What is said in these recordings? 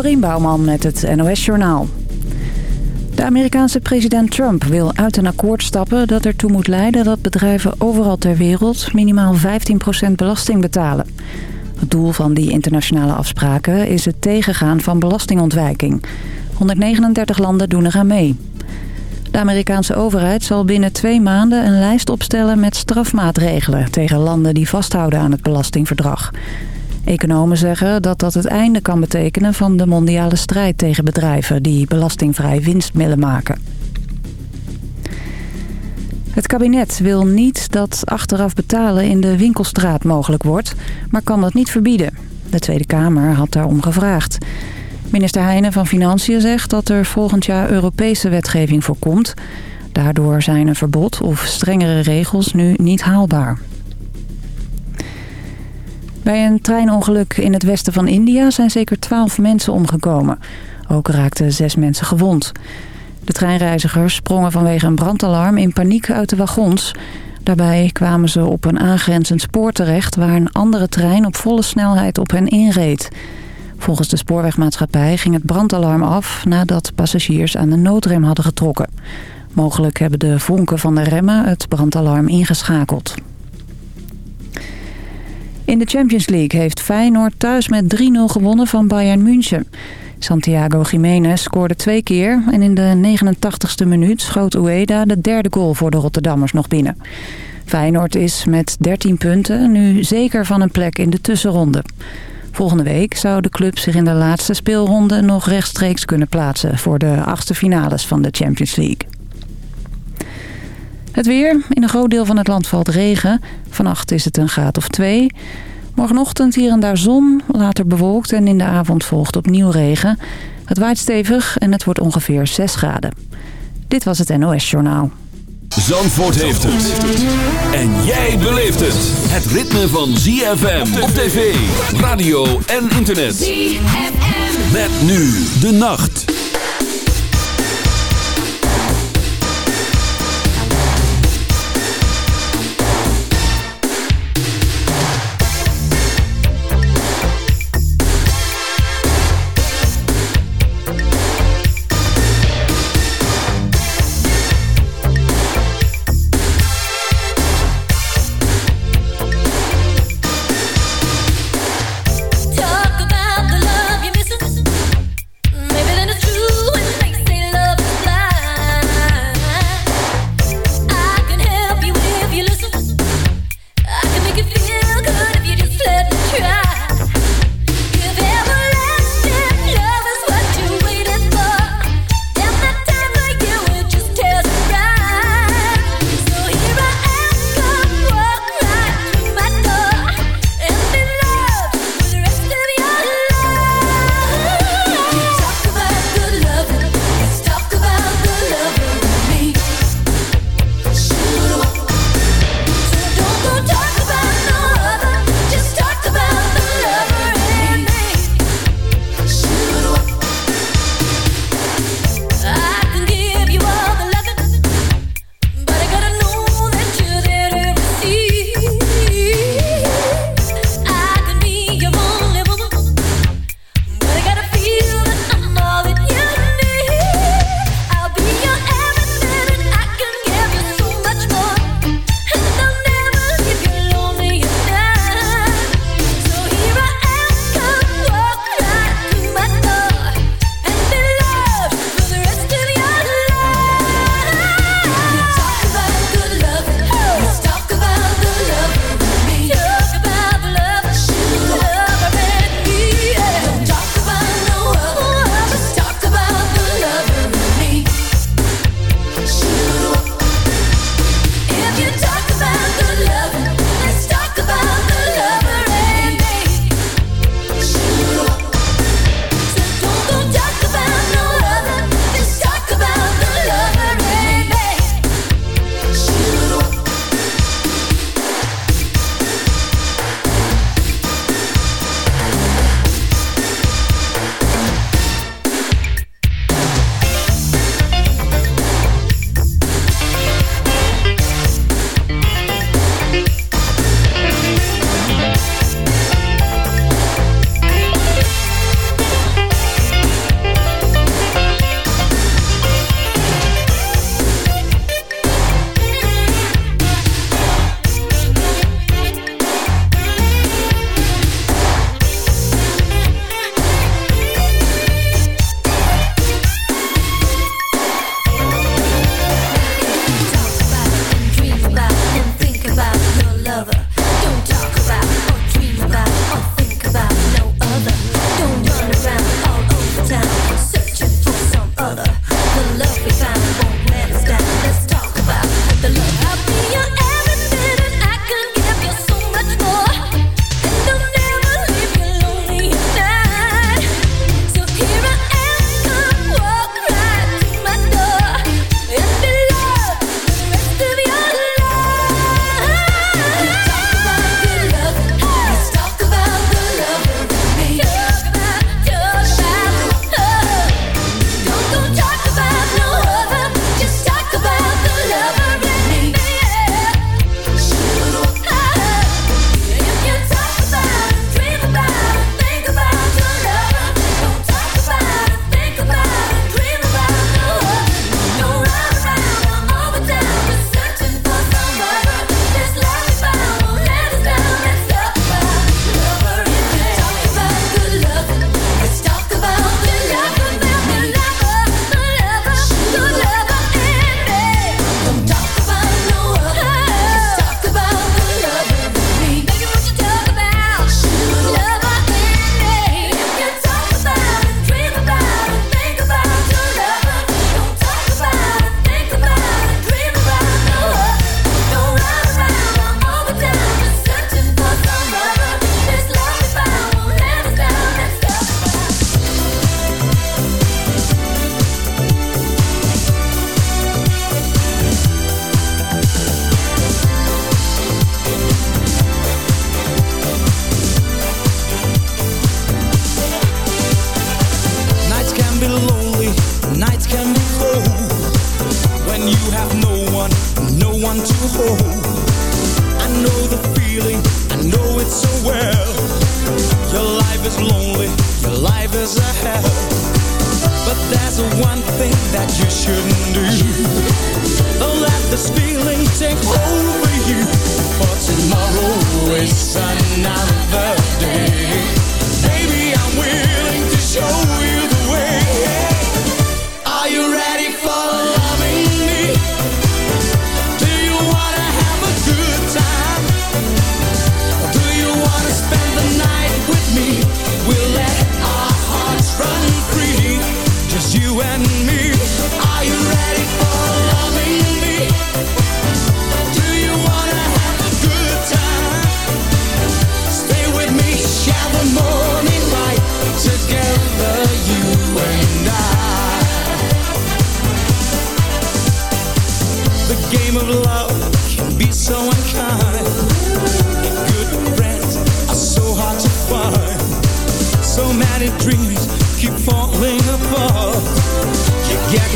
Dorien Bouwman met het NOS Journaal. De Amerikaanse president Trump wil uit een akkoord stappen dat ertoe moet leiden dat bedrijven overal ter wereld minimaal 15% belasting betalen. Het doel van die internationale afspraken is het tegengaan van belastingontwijking. 139 landen doen eraan mee. De Amerikaanse overheid zal binnen twee maanden een lijst opstellen met strafmaatregelen tegen landen die vasthouden aan het belastingverdrag. Economen zeggen dat dat het einde kan betekenen van de mondiale strijd tegen bedrijven die belastingvrij winst willen maken. Het kabinet wil niet dat achteraf betalen in de winkelstraat mogelijk wordt, maar kan dat niet verbieden. De Tweede Kamer had daarom gevraagd. Minister Heijnen van Financiën zegt dat er volgend jaar Europese wetgeving voor komt. Daardoor zijn een verbod of strengere regels nu niet haalbaar. Bij een treinongeluk in het westen van India zijn zeker twaalf mensen omgekomen. Ook raakten zes mensen gewond. De treinreizigers sprongen vanwege een brandalarm in paniek uit de wagons. Daarbij kwamen ze op een aangrenzend spoor terecht... waar een andere trein op volle snelheid op hen inreed. Volgens de spoorwegmaatschappij ging het brandalarm af... nadat passagiers aan de noodrem hadden getrokken. Mogelijk hebben de vonken van de remmen het brandalarm ingeschakeld. In de Champions League heeft Feyenoord thuis met 3-0 gewonnen van Bayern München. Santiago Jiménez scoorde twee keer en in de 89ste minuut schoot Ueda de derde goal voor de Rotterdammers nog binnen. Feyenoord is met 13 punten nu zeker van een plek in de tussenronde. Volgende week zou de club zich in de laatste speelronde nog rechtstreeks kunnen plaatsen voor de achtste finales van de Champions League. Het weer. In een groot deel van het land valt regen. Vannacht is het een graad of twee. Morgenochtend hier en daar zon, later bewolkt en in de avond volgt opnieuw regen. Het waait stevig en het wordt ongeveer 6 graden. Dit was het NOS Journaal. Zandvoort heeft het. En jij beleeft het. Het ritme van ZFM op tv, radio en internet. ZFM. Met nu de nacht. lonely, your life is a hell. But there's one thing that you shouldn't do. Don't let this feeling take over you. For tomorrow is another day. Baby,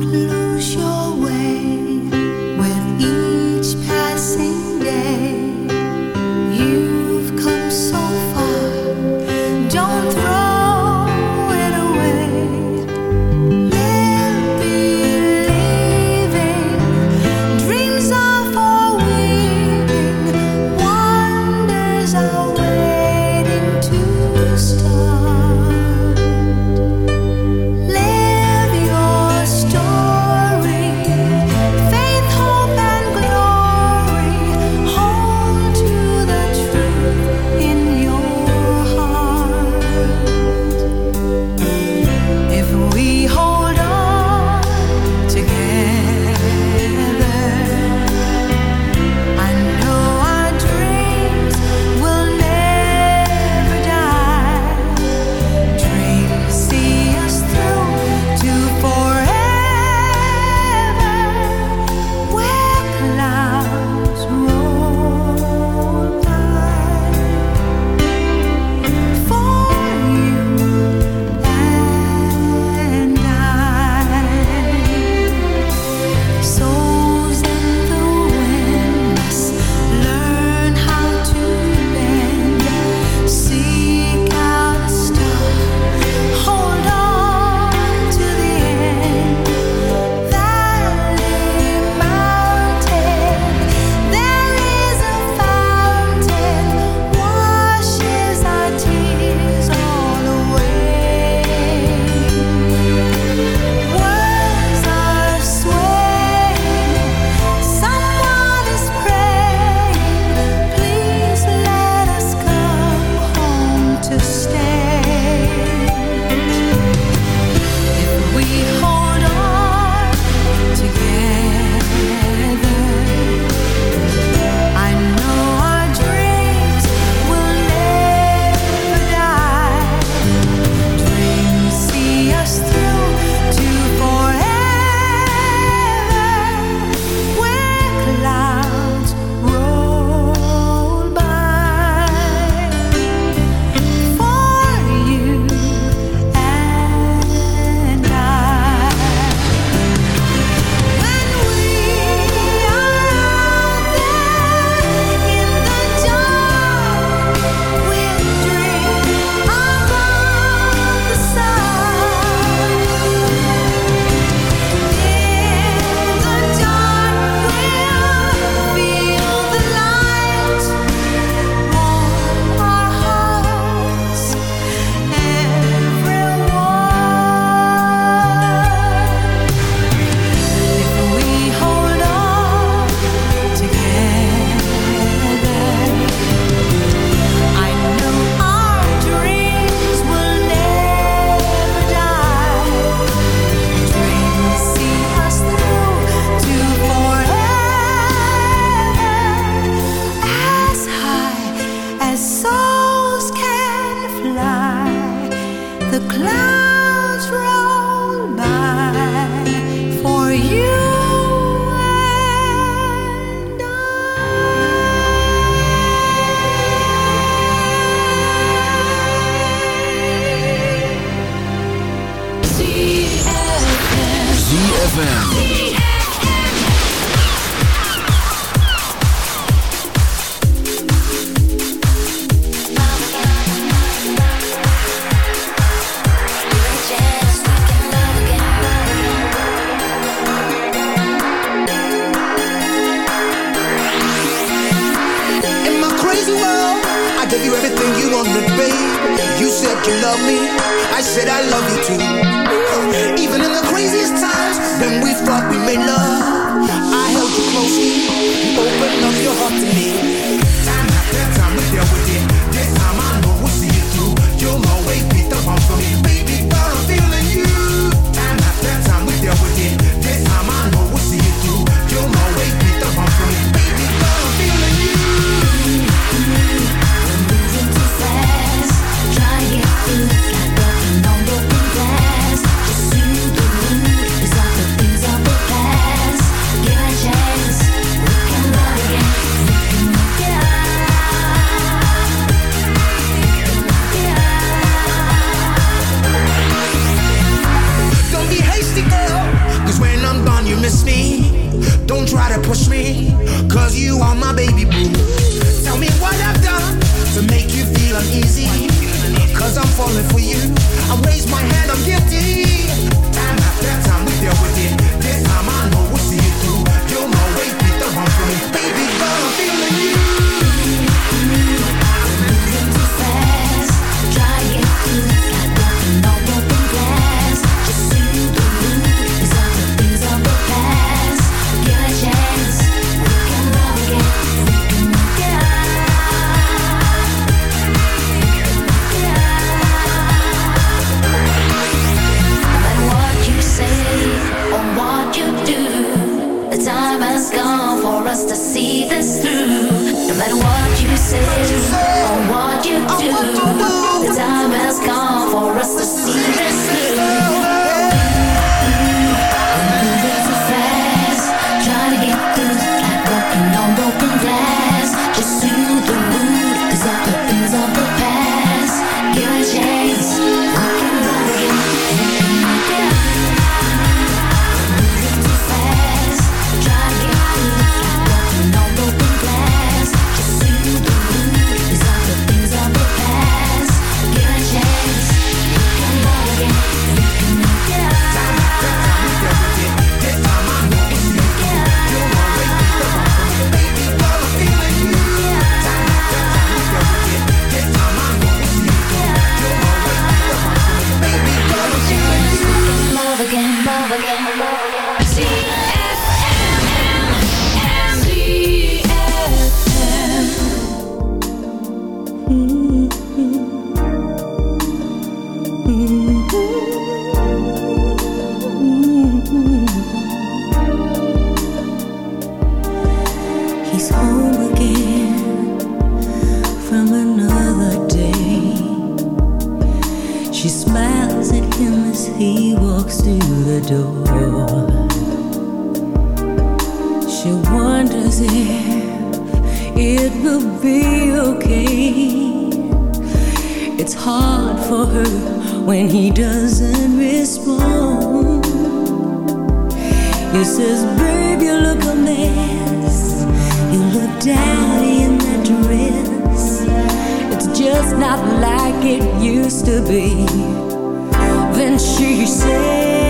lose your ZFM. You says, babe, you look a mess. You look daddy in that dress. It's just not like it used to be. Then she said.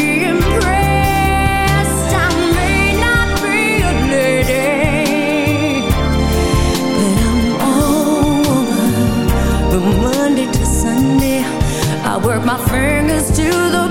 my fingers to the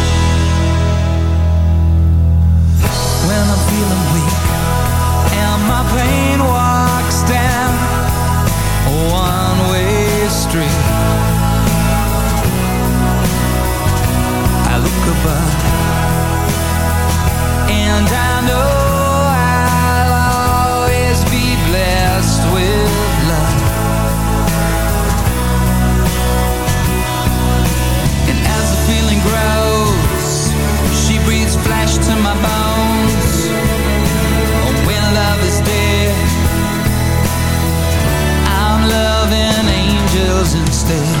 verte.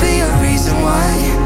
be a reason why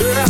Yeah.